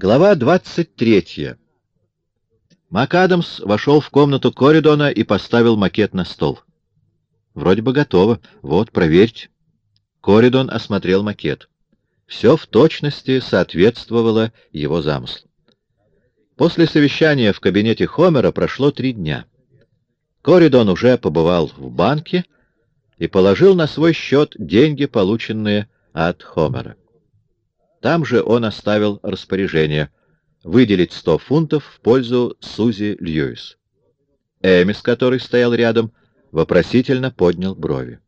Глава 23. МакАдамс вошел в комнату Коридона и поставил макет на стол. Вроде бы готово. Вот, проверьте. Коридон осмотрел макет. Все в точности соответствовало его замыслу. После совещания в кабинете Хомера прошло три дня. Коридон уже побывал в банке и положил на свой счет деньги, полученные от Хомера. Там же он оставил распоряжение выделить 100 фунтов в пользу Сузи Льюис. Эмис, который стоял рядом, вопросительно поднял брови.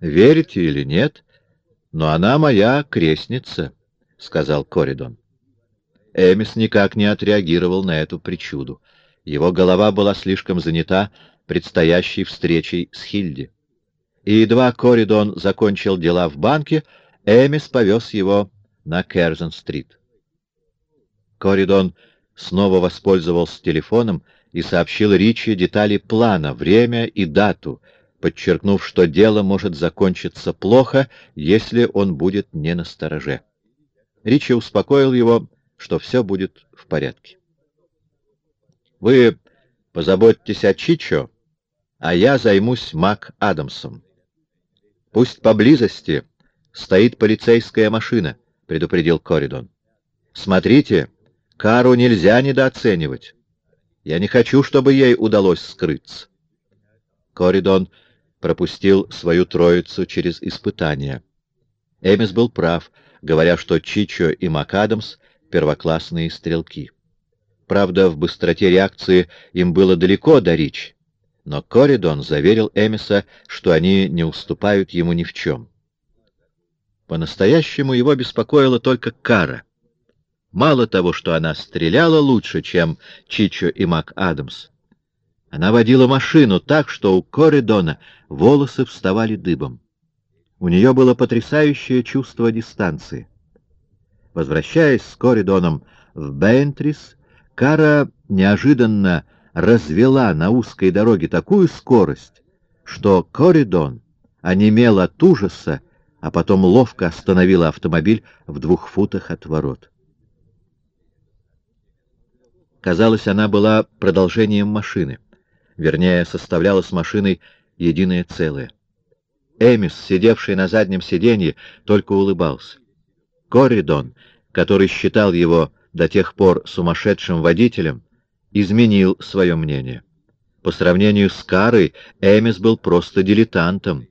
«Верите или нет, но она моя крестница», — сказал Коридон. Эмис никак не отреагировал на эту причуду. Его голова была слишком занята предстоящей встречей с Хильди. И едва Коридон закончил дела в банке, Эмис повез его на Керзен-стрит. Коридон снова воспользовался телефоном и сообщил Ричи детали плана, время и дату, подчеркнув, что дело может закончиться плохо, если он будет не на стороже. Ричи успокоил его, что все будет в порядке. «Вы позаботьтесь о Чичо, а я займусь Мак Адамсом. Пусть поблизости стоит полицейская машина», — предупредил Коридон. «Смотрите, Кару нельзя недооценивать. Я не хочу, чтобы ей удалось скрыться». Коридон пропустил свою троицу через испытания. Эмис был прав, говоря, что Чичо и МакАдамс — первоклассные стрелки. Правда, в быстроте реакции им было далеко до Рич, но Коридон заверил Эмиса, что они не уступают ему ни в чем. По-настоящему его беспокоила только кара. Мало того, что она стреляла лучше, чем Чичо и Мак Адамс, она водила машину так, что у Коридона волосы вставали дыбом. У нее было потрясающее чувство дистанции. Возвращаясь с Коридоном в Бентрис, Кара неожиданно развела на узкой дороге такую скорость, что Коридон онемел от ужаса а потом ловко остановила автомобиль в двух футах от ворот. Казалось, она была продолжением машины, вернее, составляла с машиной единое целое. Эмис, сидевший на заднем сиденье, только улыбался. Корридон, который считал его до тех пор сумасшедшим водителем, изменил свое мнение. По сравнению с Карой, Эмис был просто дилетантом.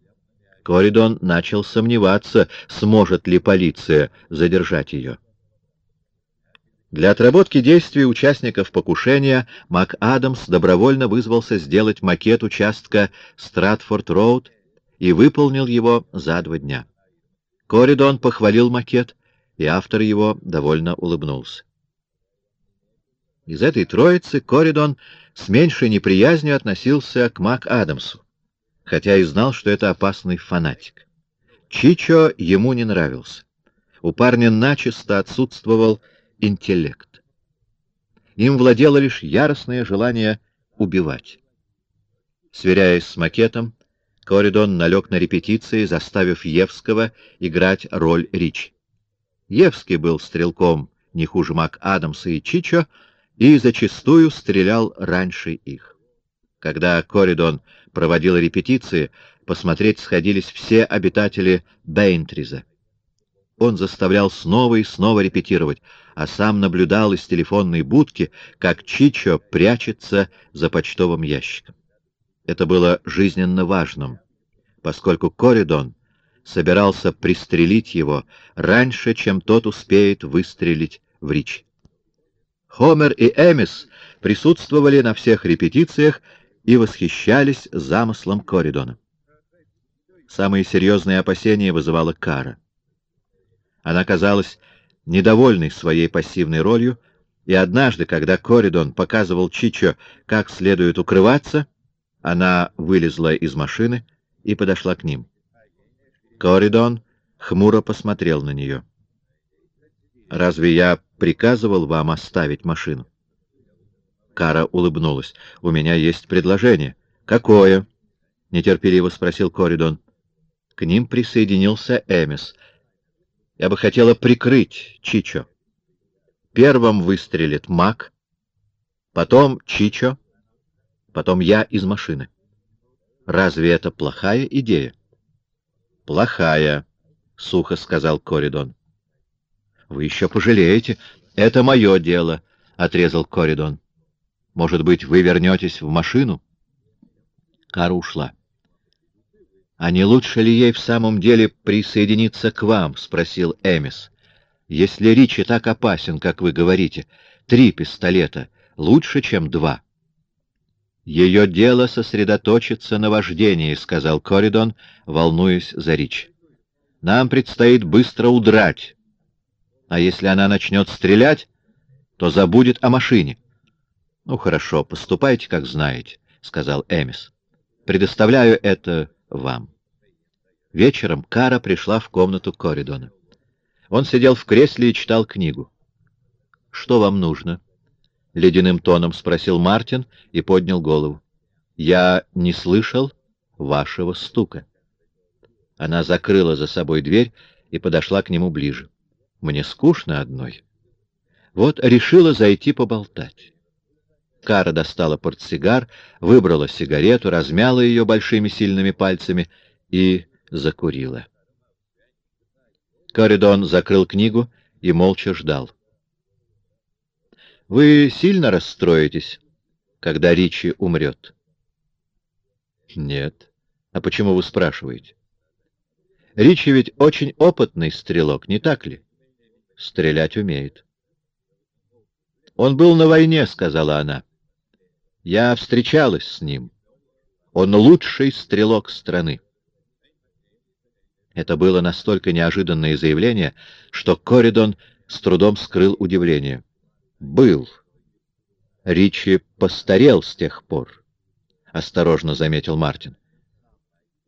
Коридон начал сомневаться, сможет ли полиция задержать ее. Для отработки действий участников покушения МакАдамс добровольно вызвался сделать макет участка Стратфорд-Роуд и выполнил его за два дня. Коридон похвалил макет, и автор его довольно улыбнулся. Из этой троицы Коридон с меньшей неприязнью относился к МакАдамсу хотя и знал, что это опасный фанатик. Чичо ему не нравился. У парня начисто отсутствовал интеллект. Им владело лишь яростное желание убивать. Сверяясь с макетом, Коридон налег на репетиции, заставив Евского играть роль Рич. Евский был стрелком не хуже Мак Адамса и Чичо, и зачастую стрелял раньше их. Когда Коридон проводил репетиции, посмотреть сходились все обитатели Бейнтриза. Он заставлял снова и снова репетировать, а сам наблюдал из телефонной будки, как Чичо прячется за почтовым ящиком. Это было жизненно важным, поскольку Коридон собирался пристрелить его раньше, чем тот успеет выстрелить в Рич. Хомер и Эмис присутствовали на всех репетициях и восхищались замыслом Коридона. Самые серьезные опасения вызывала Кара. Она казалась недовольной своей пассивной ролью, и однажды, когда Коридон показывал Чичо, как следует укрываться, она вылезла из машины и подошла к ним. Коридон хмуро посмотрел на нее. «Разве я приказывал вам оставить машину?» Кара улыбнулась. «У меня есть предложение». «Какое?» — нетерпеливо спросил Коридон. К ним присоединился Эмис. «Я бы хотела прикрыть Чичо». Первым выстрелит Мак, потом Чичо, потом я из машины. Разве это плохая идея? Плохая, — сухо сказал Коридон. Вы еще пожалеете. Это мое дело, — отрезал Коридон. Может быть, вы вернетесь в машину? Кара ушла. — А не лучше ли ей в самом деле присоединиться к вам? — спросил Эмис. — Если Ричи так опасен, как вы говорите, три пистолета лучше, чем два. — Ее дело сосредоточиться на вождении, — сказал Коридон, волнуясь за Ричи. — Нам предстоит быстро удрать. А если она начнет стрелять, то забудет о машине. — Ну, хорошо, поступайте, как знаете, — сказал Эмис. — Предоставляю это вам. Вечером Кара пришла в комнату Коридона. Он сидел в кресле и читал книгу. «Что вам нужно?» — ледяным тоном спросил Мартин и поднял голову. «Я не слышал вашего стука». Она закрыла за собой дверь и подошла к нему ближе. «Мне скучно одной. Вот решила зайти поболтать». Кара достала портсигар, выбрала сигарету, размяла ее большими сильными пальцами и закурила. Коридон закрыл книгу и молча ждал. «Вы сильно расстроитесь, когда Ричи умрет?» «Нет. А почему вы спрашиваете?» «Ричи ведь очень опытный стрелок, не так ли? Стрелять умеет». «Он был на войне», — сказала она. Я встречалась с ним. Он лучший стрелок страны. Это было настолько неожиданное заявление, что Коридон с трудом скрыл удивление. «Был. Ричи постарел с тех пор», — осторожно заметил Мартин.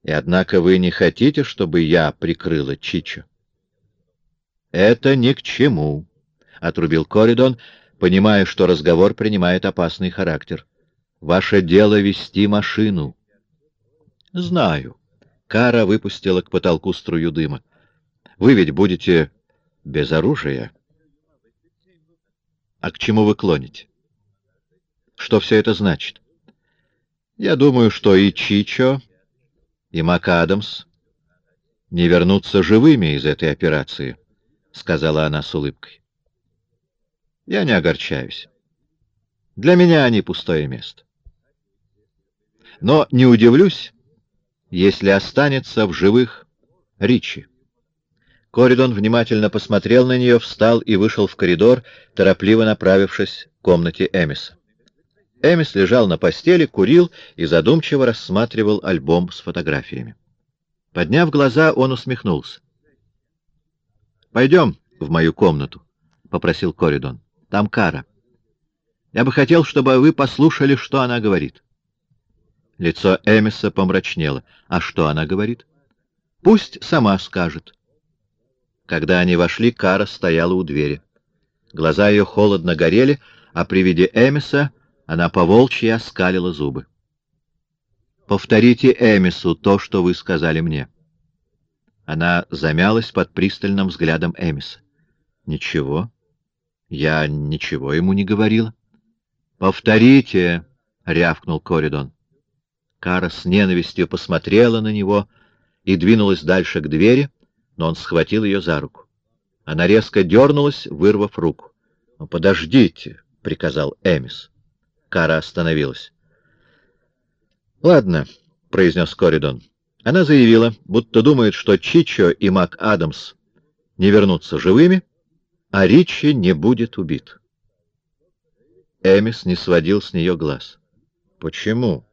«И однако вы не хотите, чтобы я прикрыла Чичо?» «Это ни к чему», — отрубил Коридон, понимая, что разговор принимает опасный характер. Ваше дело вести машину. Знаю. Кара выпустила к потолку струю дыма. Вы ведь будете без оружия. А к чему вы клоните? Что все это значит? Я думаю, что и Чичо, и МакАдамс не вернутся живыми из этой операции, — сказала она с улыбкой. Я не огорчаюсь. Для меня они пустое место. Но не удивлюсь, если останется в живых Ричи. Коридон внимательно посмотрел на нее, встал и вышел в коридор, торопливо направившись к комнате Эмиса. Эмис лежал на постели, курил и задумчиво рассматривал альбом с фотографиями. Подняв глаза, он усмехнулся. «Пойдем в мою комнату», — попросил Коридон. «Там Кара. Я бы хотел, чтобы вы послушали, что она говорит». Лицо Эмиса помрачнело. А что она говорит? Пусть сама скажет. Когда они вошли, Кара стояла у двери. Глаза ее холодно горели, а при виде Эмиса она поволчьи оскалила зубы. «Повторите Эмису то, что вы сказали мне». Она замялась под пристальным взглядом Эмиса. «Ничего. Я ничего ему не говорила». «Повторите!» — рявкнул Коридон. Кара с ненавистью посмотрела на него и двинулась дальше к двери, но он схватил ее за руку. Она резко дернулась, вырвав руку. «Ну, подождите», — приказал Эмис. Кара остановилась. «Ладно», — произнес Коридон. Она заявила, будто думает, что Чичо и Мак Адамс не вернутся живыми, а Ричи не будет убит. Эмис не сводил с нее глаз. «Почему?»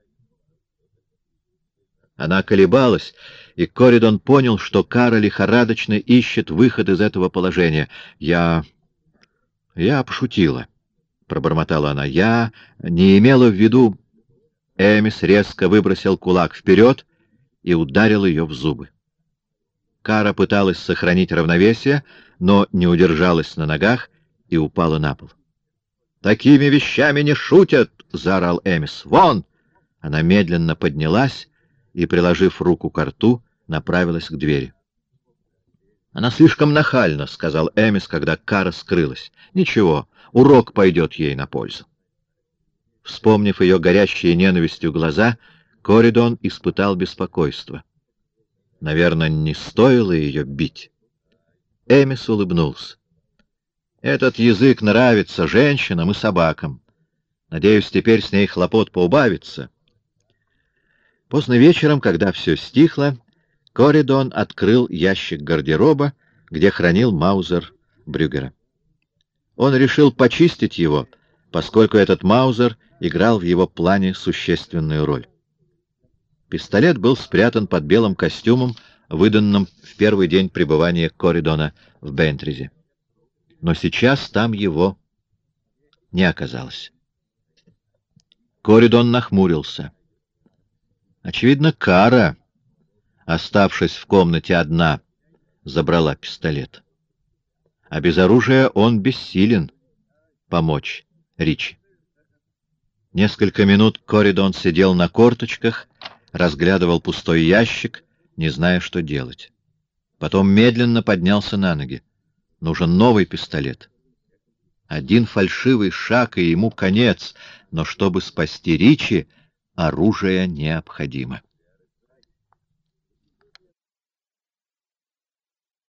Она колебалась, и Коридон понял, что Кара лихорадочно ищет выход из этого положения. «Я... я пошутила», — пробормотала она. «Я не имела в виду...» Эмис резко выбросил кулак вперед и ударил ее в зубы. Кара пыталась сохранить равновесие, но не удержалась на ногах и упала на пол. «Такими вещами не шутят!» — заорал Эмис. «Вон!» Она медленно поднялась и, приложив руку к рту, направилась к двери. Она слишком нахальна, — сказал Эмис, когда Кара скрылась. Ничего, урок пойдет ей на пользу. Вспомнив ее горящие ненавистью глаза, Коридон испытал беспокойство. Наверное, не стоило ее бить. Эмис улыбнулся. Этот язык нравится женщинам и собакам. Надеюсь, теперь с ней хлопот поубавится. Поздно вечером, когда все стихло, Коридон открыл ящик гардероба, где хранил Маузер Брюгера. Он решил почистить его, поскольку этот Маузер играл в его плане существенную роль. Пистолет был спрятан под белым костюмом, выданным в первый день пребывания Коридона в Бентризе. Но сейчас там его не оказалось. Коридон нахмурился. Очевидно, Кара оставшись в комнате одна, забрала пистолет. А без оружия он бессилен помочь Ричи. Несколько минут Коридон сидел на корточках, разглядывал пустой ящик, не зная, что делать. Потом медленно поднялся на ноги. Нужен новый пистолет. Один фальшивый шаг, и ему конец, но чтобы спасти Ричи, оружие необходимо.